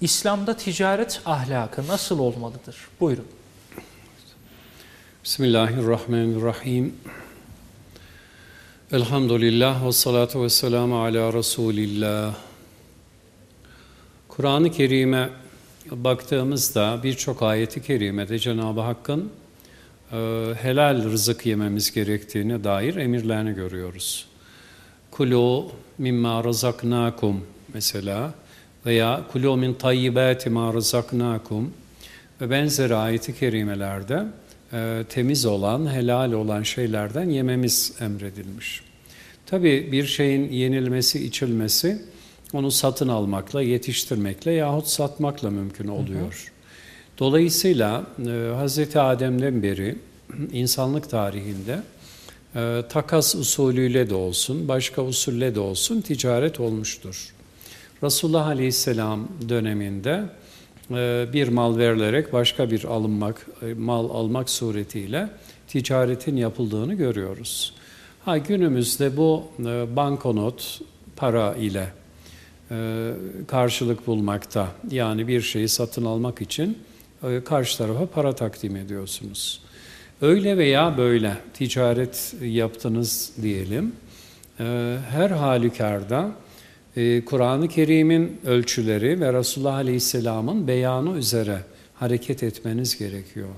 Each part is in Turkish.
İslam'da ticaret ahlakı nasıl olmalıdır? Buyurun. Bismillahirrahmanirrahim. Elhamdülillah ve salatu ve selamu ala Resulillah. Kur'an-ı Kerim'e baktığımızda birçok ayeti kerimede Cenab-ı Hakk'ın e, helal rızık yememiz gerektiğine dair emirlerini görüyoruz. Kulu mimma razaknakum mesela veya kulu min tayyibati ma razaknakum ve benzeri ayeti kerimelerde e, temiz olan, helal olan şeylerden yememiz emredilmiş. Tabi bir şeyin yenilmesi, içilmesi onu satın almakla, yetiştirmekle yahut satmakla mümkün oluyor. Hı hı. Dolayısıyla e, Hz. Adem'den beri insanlık tarihinde e, takas usulüyle de olsun, başka usulle de olsun ticaret olmuştur. Resulullah Aleyhisselam döneminde e, bir mal verilerek başka bir alınmak, e, mal almak suretiyle ticaretin yapıldığını görüyoruz. Ha günümüzde bu e, bankonot para ile karşılık bulmakta. Yani bir şeyi satın almak için karşı tarafa para takdim ediyorsunuz. Öyle veya böyle ticaret yaptınız diyelim. Her halükarda ee, Kur'an-ı Kerim'in ölçüleri ve Resulullah Aleyhisselam'ın beyanı üzere hareket etmeniz gerekiyor.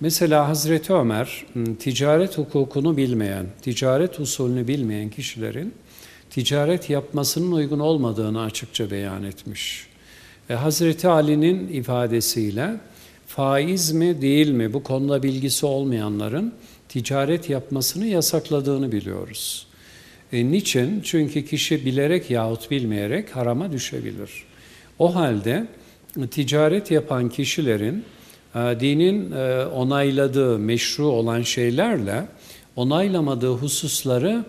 Mesela Hazreti Ömer ticaret hukukunu bilmeyen, ticaret usulünü bilmeyen kişilerin ticaret yapmasının uygun olmadığını açıkça beyan etmiş. E, Hazreti Ali'nin ifadesiyle faiz mi değil mi bu konuda bilgisi olmayanların ticaret yapmasını yasakladığını biliyoruz. E, niçin? Çünkü kişi bilerek yahut bilmeyerek harama düşebilir. O halde e, ticaret yapan kişilerin e, dinin e, onayladığı meşru olan şeylerle onaylamadığı hususları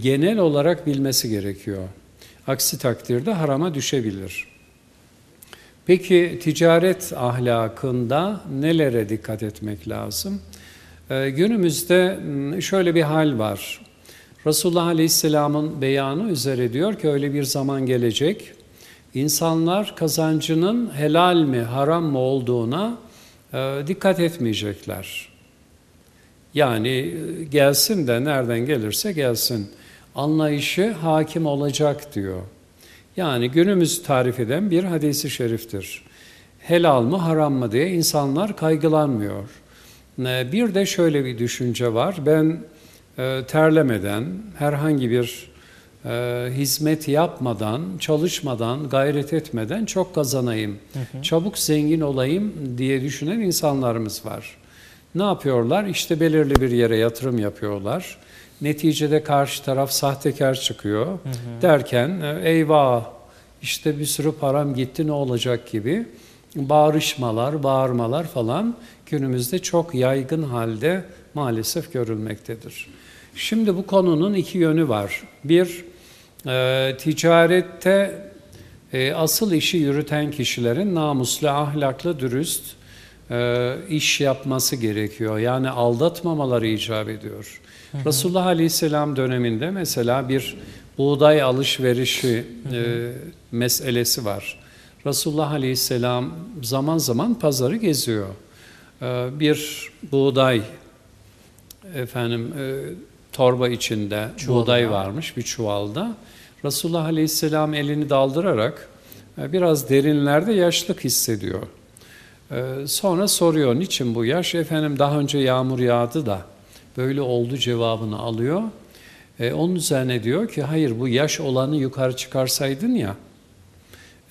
genel olarak bilmesi gerekiyor. Aksi takdirde harama düşebilir. Peki ticaret ahlakında nelere dikkat etmek lazım? Günümüzde şöyle bir hal var. Resulullah Aleyhisselam'ın beyanı üzere diyor ki öyle bir zaman gelecek. İnsanlar kazancının helal mi haram mı olduğuna e, dikkat etmeyecekler. Yani e, gelsin de nereden gelirse gelsin anlayışı hakim olacak diyor. Yani günümüz tarif eden bir hadisi şeriftir. Helal mı haram mı diye insanlar kaygılanmıyor. E, bir de şöyle bir düşünce var. Ben terlemeden, herhangi bir e, hizmet yapmadan, çalışmadan, gayret etmeden çok kazanayım, hı hı. çabuk zengin olayım diye düşünen insanlarımız var. Ne yapıyorlar? İşte belirli bir yere yatırım yapıyorlar. Neticede karşı taraf sahtekar çıkıyor. Hı hı. Derken e, eyvah işte bir sürü param gitti ne olacak gibi bağırışmalar, bağırmalar falan günümüzde çok yaygın halde maalesef görülmektedir. Şimdi bu konunun iki yönü var. Bir, e, ticarette e, asıl işi yürüten kişilerin namuslu, ahlaklı, dürüst e, iş yapması gerekiyor. Yani aldatmamaları icap ediyor. Hı hı. Resulullah Aleyhisselam döneminde mesela bir buğday alışverişi hı hı. E, meselesi var. Resulullah Aleyhisselam zaman zaman pazarı geziyor. E, bir buğday efendim e, torba içinde Çuval buğday varmış bir çuvalda. Resulullah Aleyhisselam elini daldırarak e, biraz derinlerde yaşlık hissediyor. E, sonra soruyor niçin bu yaş? Efendim daha önce yağmur yağdı da böyle oldu cevabını alıyor. E, onun üzerine diyor ki hayır bu yaş olanı yukarı çıkarsaydın ya.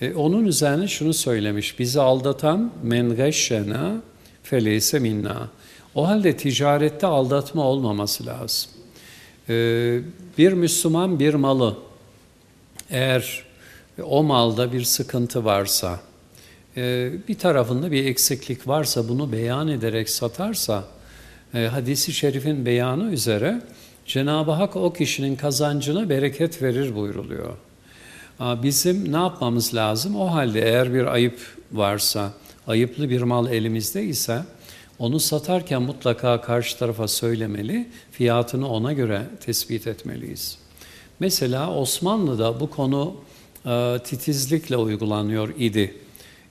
E, onun üzerine şunu söylemiş. Bizi aldatan men gashşena feleyse minna. O halde ticarette aldatma olmaması lazım. Ee, bir Müslüman bir malı eğer o malda bir sıkıntı varsa, e, bir tarafında bir eksiklik varsa bunu beyan ederek satarsa, e, hadisi şerifin beyanı üzere Cenab-ı Hak o kişinin kazancına bereket verir buyruluyor. Bizim ne yapmamız lazım? O halde eğer bir ayıp varsa, ayıplı bir mal elimizde ise onu satarken mutlaka karşı tarafa söylemeli, fiyatını ona göre tespit etmeliyiz. Mesela Osmanlı'da bu konu e, titizlikle uygulanıyor idi.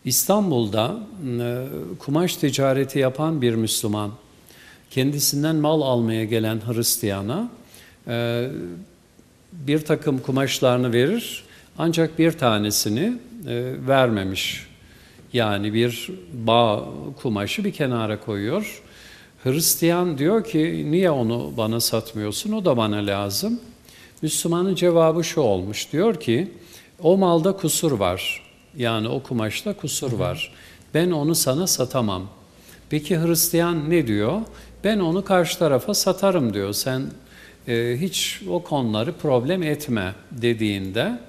İstanbul'da e, kumaş ticareti yapan bir Müslüman, kendisinden mal almaya gelen Hristiyana e, bir takım kumaşlarını verir ancak bir tanesini vermemiş. Yani bir bağ kumaşı bir kenara koyuyor. Hristiyan diyor ki niye onu bana satmıyorsun o da bana lazım. Müslümanın cevabı şu olmuş diyor ki o malda kusur var. Yani o kumaşta kusur var. Ben onu sana satamam. Peki Hristiyan ne diyor? Ben onu karşı tarafa satarım diyor. Sen e, hiç o konuları problem etme dediğinde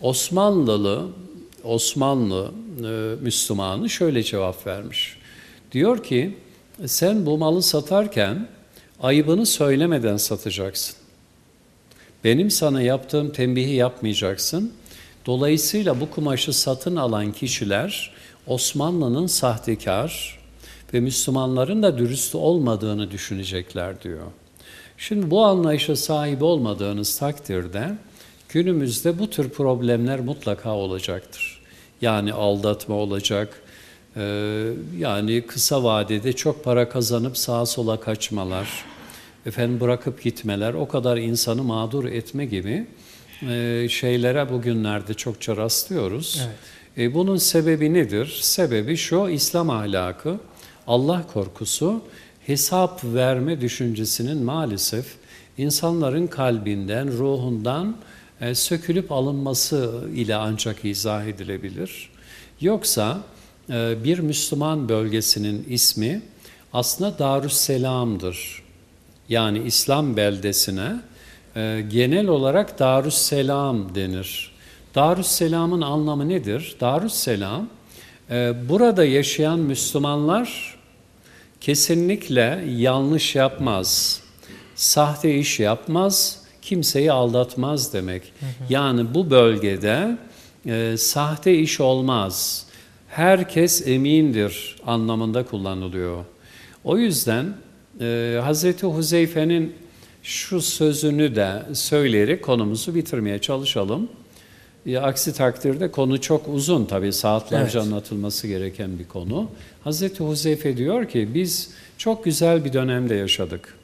Osmanlılı Osmanlı e, Müslümanı şöyle cevap vermiş. Diyor ki sen bu malı satarken ayıbını söylemeden satacaksın. Benim sana yaptığım tembihi yapmayacaksın. Dolayısıyla bu kumaşı satın alan kişiler Osmanlı'nın sahtekar ve Müslümanların da dürüst olmadığını düşünecekler diyor. Şimdi bu anlayışa sahip olmadığınız takdirde günümüzde bu tür problemler mutlaka olacaktır. Yani aldatma olacak, yani kısa vadede çok para kazanıp sağa sola kaçmalar, efendim bırakıp gitmeler, o kadar insanı mağdur etme gibi şeylere bugünlerde çokça rastlıyoruz. Evet. Bunun sebebi nedir? Sebebi şu, İslam ahlakı, Allah korkusu, hesap verme düşüncesinin maalesef insanların kalbinden, ruhundan sökülüp alınması ile ancak izah edilebilir. Yoksa bir Müslüman bölgesinin ismi aslında Darüsselam'dır. Yani İslam beldesine genel olarak Darüsselam denir. Darüsselam'ın anlamı nedir? Darüsselam, burada yaşayan Müslümanlar kesinlikle yanlış yapmaz, sahte iş yapmaz, kimseyi aldatmaz demek. Hı hı. Yani bu bölgede e, sahte iş olmaz. Herkes emindir anlamında kullanılıyor. O yüzden e, Hazreti Huzeyfe'nin şu sözünü de söyleyerek konumuzu bitirmeye çalışalım. Ya, aksi takdirde konu çok uzun tabii saatlerce evet. anlatılması gereken bir konu. Hazreti Huzeyfe diyor ki biz çok güzel bir dönemde yaşadık.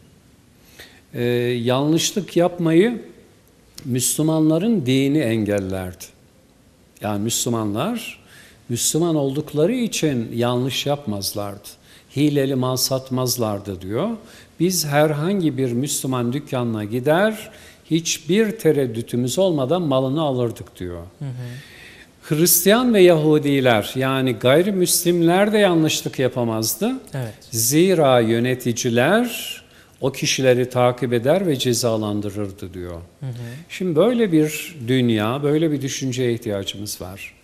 Ee, yanlışlık yapmayı Müslümanların dini engellerdi. Yani Müslümanlar Müslüman oldukları için yanlış yapmazlardı. Hileli mal satmazlardı diyor. Biz herhangi bir Müslüman dükkanına gider, hiçbir tereddütümüz olmadan malını alırdık diyor. Hı hı. Hristiyan ve Yahudiler yani gayrimüslimler de yanlışlık yapamazdı. Evet. Zira yöneticiler o kişileri takip eder ve cezalandırırdı diyor. Hı hı. Şimdi böyle bir dünya, böyle bir düşünceye ihtiyacımız var.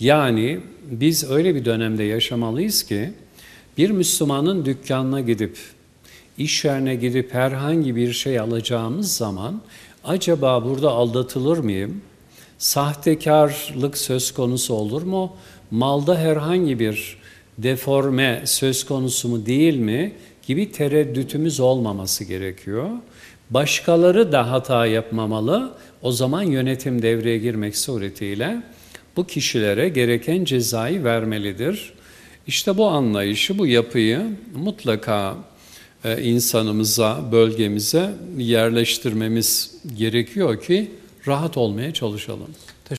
Yani biz öyle bir dönemde yaşamalıyız ki bir Müslümanın dükkanına gidip, iş yerine gidip herhangi bir şey alacağımız zaman acaba burada aldatılır mıyım? Sahtekarlık söz konusu olur mu? Malda herhangi bir deforme söz konusu mu değil mi? Gibi tereddütümüz olmaması gerekiyor. Başkaları da hata yapmamalı. O zaman yönetim devreye girmek suretiyle bu kişilere gereken cezayı vermelidir. İşte bu anlayışı, bu yapıyı mutlaka e, insanımıza, bölgemize yerleştirmemiz gerekiyor ki rahat olmaya çalışalım.